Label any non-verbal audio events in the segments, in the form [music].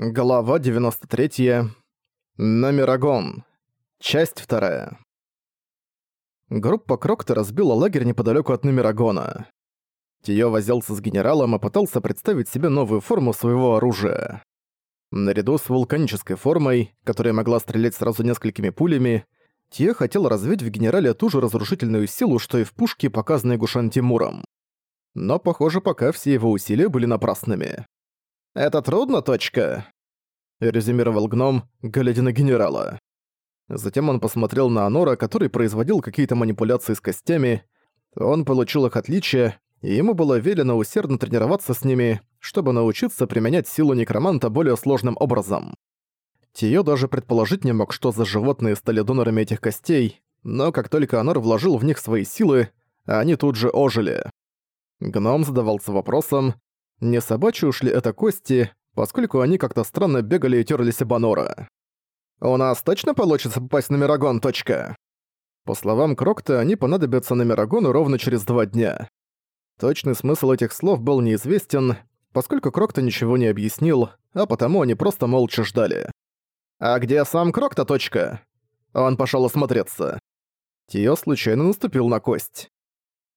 Глава 93. Номерагон. Часть 2. Группа Крокта разбила лагерь неподалеку от Номерагона. Тиё возился с генералом и пытался представить себе новую форму своего оружия. Наряду с вулканической формой, которая могла стрелять сразу несколькими пулями, Тиё хотел развить в генерале ту же разрушительную силу, что и в пушке, показанной Гушан Тимуром. Но, похоже, пока все его усилия были напрасными. «Это трудно, точка?» — резюмировал гном, глядя на генерала. Затем он посмотрел на Анора, который производил какие-то манипуляции с костями. Он получил их отличие, и ему было велено усердно тренироваться с ними, чтобы научиться применять силу некроманта более сложным образом. Тиё даже предположить не мог, что за животные стали донорами этих костей, но как только Анор вложил в них свои силы, они тут же ожили. Гном задавался вопросом, не собачьи ушли это кости, поскольку они как-то странно бегали и терлись об Анора. «У нас точно получится попасть на Мирагон, точка?» По словам Крокта, они понадобятся на Мирагону ровно через два дня. Точный смысл этих слов был неизвестен, поскольку Крокта ничего не объяснил, а потому они просто молча ждали. «А где сам Крокта, точка?» Он пошёл осмотреться. Тио случайно наступил на кость.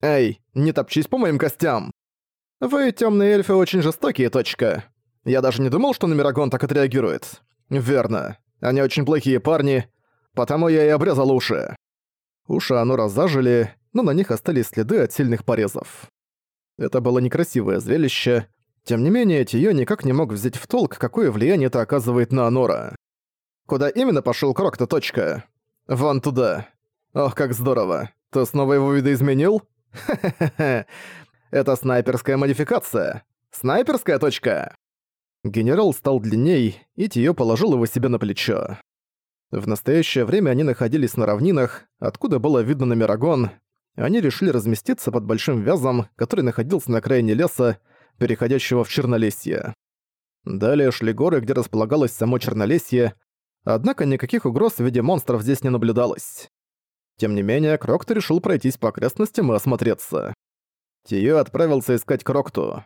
«Эй, не топчись по моим костям!» «Вы, темные эльфы, очень жестокие, точка. Я даже не думал, что Номерагон так отреагирует. Верно. Они очень плохие парни, потому я и обрезал уши». Уши Анура зажили, но на них остались следы от сильных порезов. Это было некрасивое зрелище. Тем не менее, Тиё никак не мог взять в толк, какое влияние это оказывает на Анора. «Куда именно пошёл Крок-то, точка?» «Вон туда. Ох, как здорово. Ты снова его видоизменил?» [laughs] «Ха-ха-ха. Это снайперская модификация. Снайперская точка. Генерал стал длинней, и Тиё положил его себе на плечо. В настоящее время они находились на равнинах, откуда было видно на Мирагон. Они решили разместиться под большим вязом, который находился на окраине леса, переходящего в Чернолесье. Далее шли горы, где располагалось само Чернолесье, однако никаких угроз в виде монстров здесь не наблюдалось. Тем не менее, Крокто решил пройтись по окрестностям и осмотреться. Тиё отправился искать Крокту.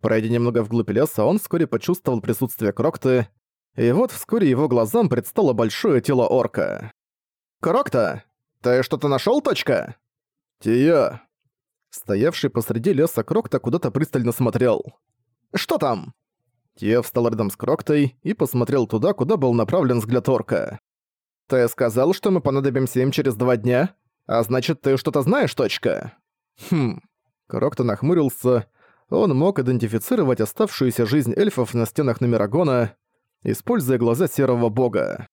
Пройдя немного вглубь леса, он вскоре почувствовал присутствие Крокты, и вот вскоре его глазам предстало большое тело орка. «Крокта, ты что-то нашёл, точка?» «Тиё». Стоявший посреди леса Крокта куда-то пристально смотрел. «Что там?» Тиё встал рядом с Кроктой и посмотрел туда, куда был направлен взгляд орка. «Ты сказал, что мы понадобимся им через два дня? А значит, ты что-то знаешь, точка?» «Хм, Крокто нахмурился. Он мог идентифицировать оставшуюся жизнь эльфов на стенах Номерагона, используя глаза Серого Бога.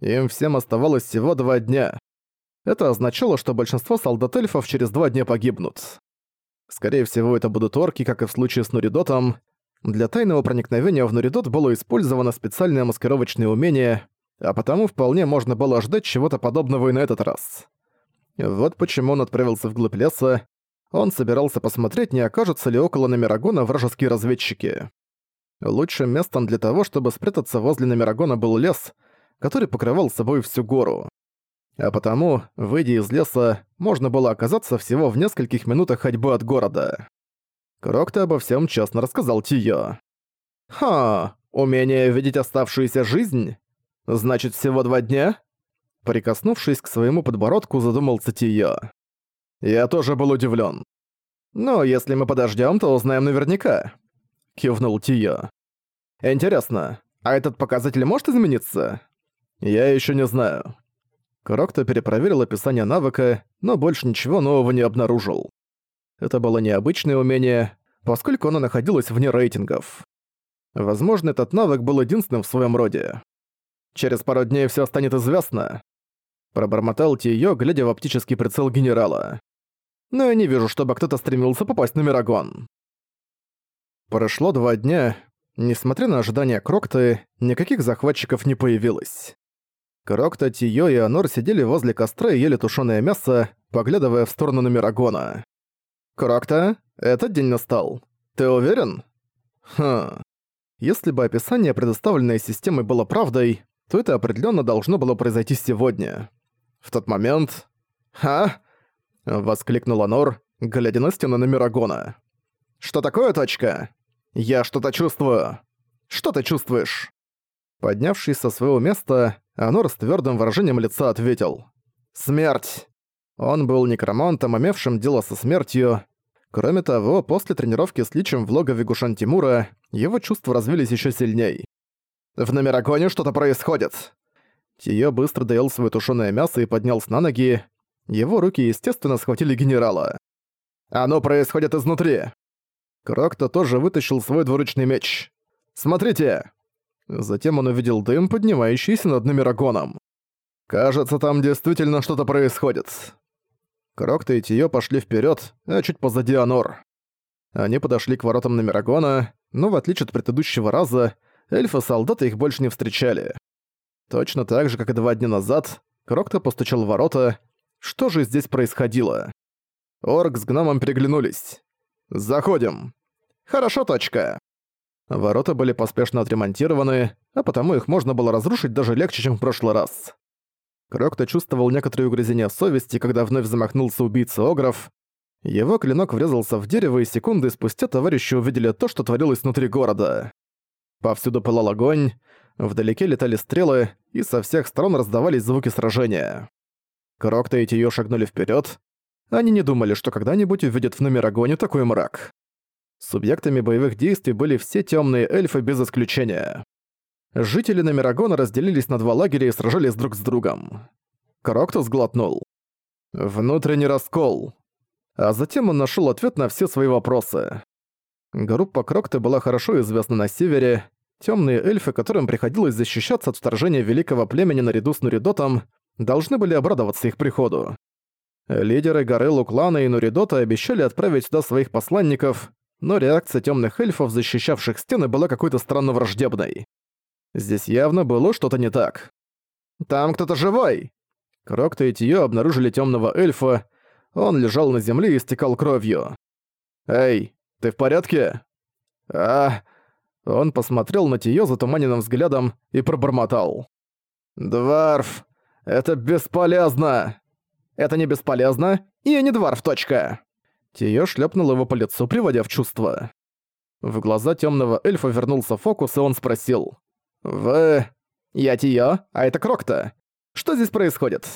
Им всем оставалось всего два дня. Это означало, что большинство солдат эльфов через два дня погибнут. Скорее всего, это будут орки, как и в случае с Нуридотом. Для тайного проникновения в Нуридот было использовано специальное маскировочное умение, а потому вполне можно было ждать чего-то подобного и на этот раз. Вот почему он отправился вглубь леса, он собирался посмотреть, не окажутся ли около Номерагона вражеские разведчики. Лучшим местом для того, чтобы спрятаться возле Номерагона был лес, который покрывал собой всю гору. А потому, выйдя из леса, можно было оказаться всего в нескольких минутах ходьбы от города. Крокто обо всем честно рассказал Тио. «Ха, умение видеть оставшуюся жизнь? Значит, всего два дня?» Прикоснувшись к своему подбородку, задумался Тио. Я тоже был удивлен. Но если мы подождем, то узнаем наверняка. Кивнул Тио. Интересно, а этот показатель может измениться? Я еще не знаю. Крокто перепроверил описание навыка, но больше ничего нового не обнаружил. Это было необычное умение, поскольку оно находилось вне рейтингов. Возможно, этот навык был единственным в своем роде. Через пару дней все станет известно. Пробормотал Тиё, глядя в оптический прицел генерала но я не вижу, чтобы кто-то стремился попасть на Мирагон. Прошло два дня. Несмотря на ожидания Крокты, никаких захватчиков не появилось. Крокта, Тиё и Анор сидели возле костра и ели тушёное мясо, поглядывая в сторону Номерагона. «Крокта, этот день настал. Ты уверен?» «Хм. Если бы описание, предоставленное системой, было правдой, то это определенно должно было произойти сегодня. В тот момент... Ха? Воскликнула Нор, глядя на стену Номерагона. «Что такое, точка? Я что-то чувствую». Что ты чувствуешь?» Поднявшись со своего места, Анор с твёрдым выражением лица ответил. «Смерть!» Он был некромантом, имевшим дело со смертью. Кроме того, после тренировки с Личем в логове Гушан Тимура, его чувства развились ещё сильней. «В Номерагоне что-то происходит!» Тиё быстро доел своё тушёное мясо и поднялся на ноги. Его руки, естественно, схватили генерала. «Оно происходит изнутри!» Крокто тоже вытащил свой двуручный меч. «Смотрите!» Затем он увидел дым, поднимающийся над Номерагоном. «Кажется, там действительно что-то происходит». Крокто и Тиё пошли вперед, а чуть позади Анор. Они подошли к воротам Номерагона, но в отличие от предыдущего раза, эльфы-солдаты их больше не встречали. Точно так же, как и два дня назад, Крокто постучал в ворота. Что же здесь происходило? Орк с гномом переглянулись. «Заходим». «Хорошо, точка». Ворота были поспешно отремонтированы, а потому их можно было разрушить даже легче, чем в прошлый раз. Крокто чувствовал некоторые угрызения совести, когда вновь замахнулся убийца Огров. Его клинок врезался в дерево, и секунды спустя товарищи увидели то, что творилось внутри города. Повсюду пылал огонь, вдалеке летали стрелы, и со всех сторон раздавались звуки сражения. Крокто и Тиё шагнули вперед. Они не думали, что когда-нибудь увидят в номер огонь такой мрак. Субъектами боевых действий были все темные эльфы без исключения. Жители Номерагона разделились на два лагеря и сражались друг с другом. Крокто сглотнул. Внутренний раскол. А затем он нашел ответ на все свои вопросы. Группа Крокта была хорошо известна на севере. Темные эльфы, которым приходилось защищаться от вторжения великого племени наряду с Нуридотом, должны были обрадоваться их приходу. Лидеры горы Луклана и Нуридота обещали отправить сюда своих посланников, но реакция темных эльфов, защищавших стены, была какой-то странно враждебной. Здесь явно было что-то не так. «Там кто-то живой!» Крокто и Тио обнаружили темного эльфа, он лежал на земле и истекал кровью. «Эй, ты в порядке?» «А...» Он посмотрел на Тио затуманенным взглядом и пробормотал. «Дварф, это бесполезно!» «Это не бесполезно, и я не дварф, точка!» Тиё шлепнул его по лицу, приводя в чувство. В глаза темного эльфа вернулся фокус, и он спросил. «Вы...» «Я Тиё, а это Крокта. Что здесь происходит?»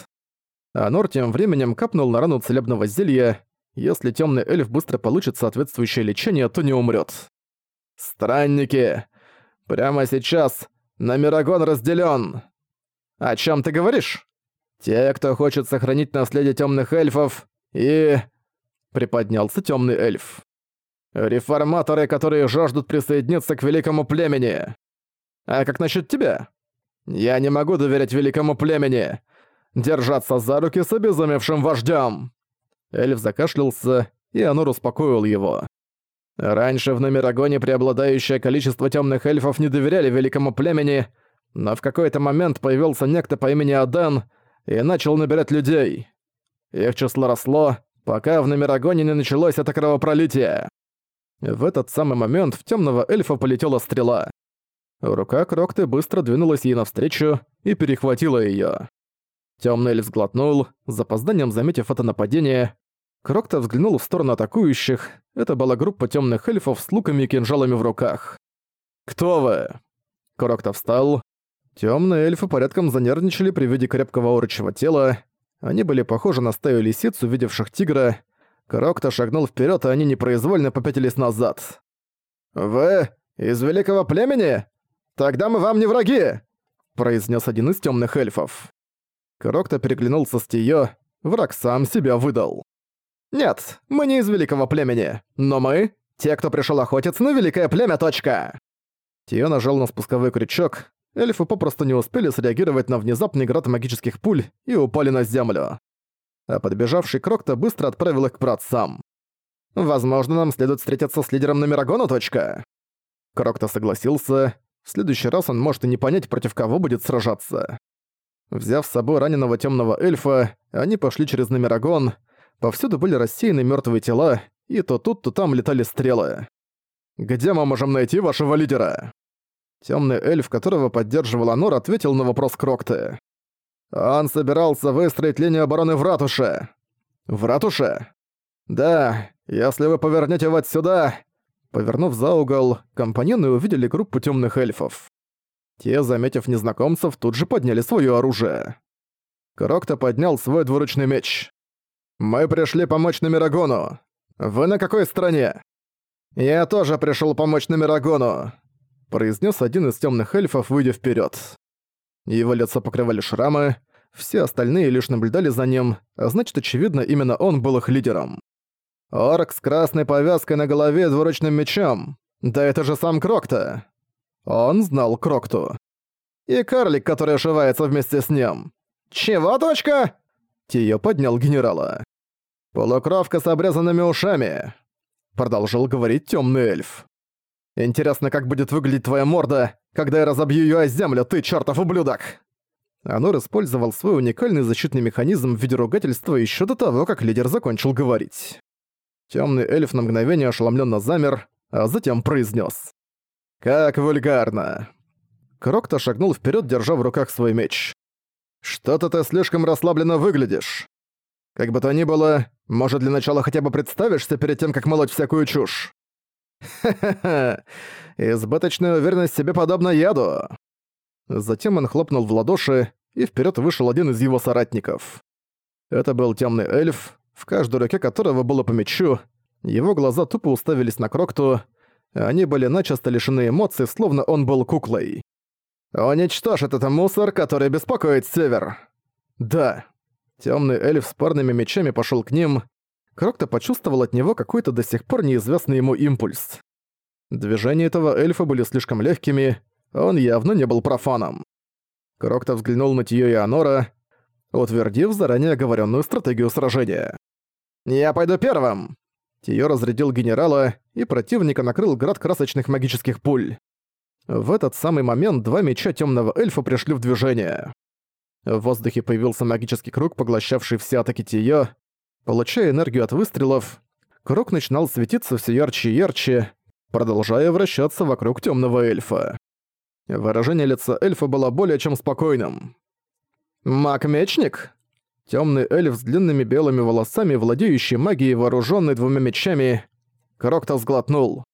Анор тем временем капнул на рану целебного зелья. Если темный эльф быстро получит соответствующее лечение, то не умрет. «Странники! Прямо сейчас Намирагон разделен. «О чем ты говоришь?» «Те, кто хочет сохранить наследие темных эльфов и...» приподнялся темный эльф. «Реформаторы, которые жаждут присоединиться к великому племени. А как насчет тебя? Я не могу доверять великому племени. Держаться за руки с обезумевшим вождем. Эльф закашлялся, и Анур успокоил его. Раньше в Номерагоне преобладающее количество темных эльфов не доверяли великому племени, но в какой-то момент появился некто по имени Аден и начал набирать людей. Их число росло, пока в Номерагоне не началось это кровопролитие. В этот самый момент в темного эльфа полетела стрела. Рука Крокты быстро двинулась ей навстречу и перехватила ее. Темный эльф сглотнул, с запозданием заметив это нападение. Крокта взглянул в сторону атакующих. Это была группа темных эльфов с луками и кинжалами в руках. «Кто вы?» Крокта встал. Темные эльфы порядком занервничали при виде крепкого орочего тела, они были похожи на стаю лисиц, увидевших тигра. Крокто шагнул вперед, и они непроизвольно попятились назад. «Вы из великого племени? Тогда мы вам не враги!» произнес один из темных эльфов. Крокто переглянулся с Тиё, враг сам себя выдал. «Нет, мы не из великого племени, но мы — те, кто пришел охотиться на великое племя, точка!» Тиё нажал на спусковой крючок, эльфы попросту не успели среагировать на внезапный град магических пуль и упали на землю. А подбежавший Крокто быстро отправил их к праотцам. «Возможно, нам следует встретиться с лидером Номерагона, точка?» Крокто согласился. В следующий раз он может и не понять, против кого будет сражаться. Взяв с собой раненого темного эльфа, они пошли через Номерагон. Повсюду были рассеяны мертвые тела, и то тут, то там летали стрелы. «Где мы можем найти вашего лидера?» Темный эльф, которого поддерживал Анор, ответил на вопрос Крокты. «Он собирался выстроить линию обороны в ратуше». «В ратуше?» «Да, если вы повернете вот сюда...» Повернув за угол, компаньоны увидели группу темных эльфов. Те, заметив незнакомцев, тут же подняли свое оружие. Крокто поднял свой двуручный меч. «Мы пришли помочь Номерагону. Вы на какой стороне?» «Я тоже пришел помочь Номерагону», — произнес один из темных эльфов, выйдя вперед. Его лицо покрывали шрамы, все остальные лишь наблюдали за ним, а значит, очевидно, именно он был их лидером. Орк с красной повязкой на голове и двуручным мечом. Да это же сам Крокто. Он знал Крокту. И карлик, который ошивается вместе с ним. «Чего, дочка?» Тио поднял генерала. «Полукровка с обрезанными ушами», — продолжил говорить темный эльф. «Интересно, как будет выглядеть твоя морда, когда я разобью её о землю, ты чертов ублюдок!» Анор использовал свой уникальный защитный механизм в виде ругательства еще до того, как лидер закончил говорить. Темный эльф на мгновение ошеломленно замер, а затем произнес: «Как вульгарно!» Крокто шагнул вперед, держа в руках свой меч. «Что-то ты слишком расслабленно выглядишь. Как бы то ни было, может, для начала хотя бы представишься перед тем, как молоть всякую чушь?» [laughs] «Ха-ха-ха! Избыточная уверенность в себе подобна яду!» Затем он хлопнул в ладоши, и вперед вышел один из его соратников. Это был темный эльф, в каждой руке которого было по мечу. Его глаза тупо уставились на Крокту, они были начисто лишены эмоций, словно он был куклой. «Уничтожь этот мусор, который беспокоит Север!» «Да». Темный эльф с парными мечами пошел к ним. Крокто почувствовал от него какой-то до сих пор неизвестный ему импульс. Движения этого эльфа были слишком легкими, он явно не был профаном. Крокто взглянул на Тиё и Анора, утвердив заранее оговоренную стратегию сражения. «Я пойду первым!» Тиё разрядил генерала, и противника накрыл град красочных магических пуль. В этот самый момент два меча темного эльфа пришли в движение. В воздухе появился магический круг, поглощавший все атаки Тиё. Получая энергию от выстрелов, круг начинал светиться все ярче и ярче, продолжая вращаться вокруг темного эльфа. Выражение лица эльфа было более чем спокойным. «Маг-мечник?» Темный эльф с длинными белыми волосами, владеющий магией, вооруженный двумя мечами. Крокто сглотнул.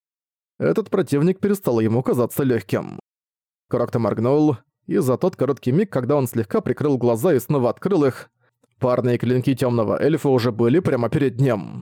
Этот противник перестал ему казаться легким. Крокто моргнул, и за тот короткий миг, когда он слегка прикрыл глаза и снова открыл их, парные клинки темного эльфа уже были прямо перед ним.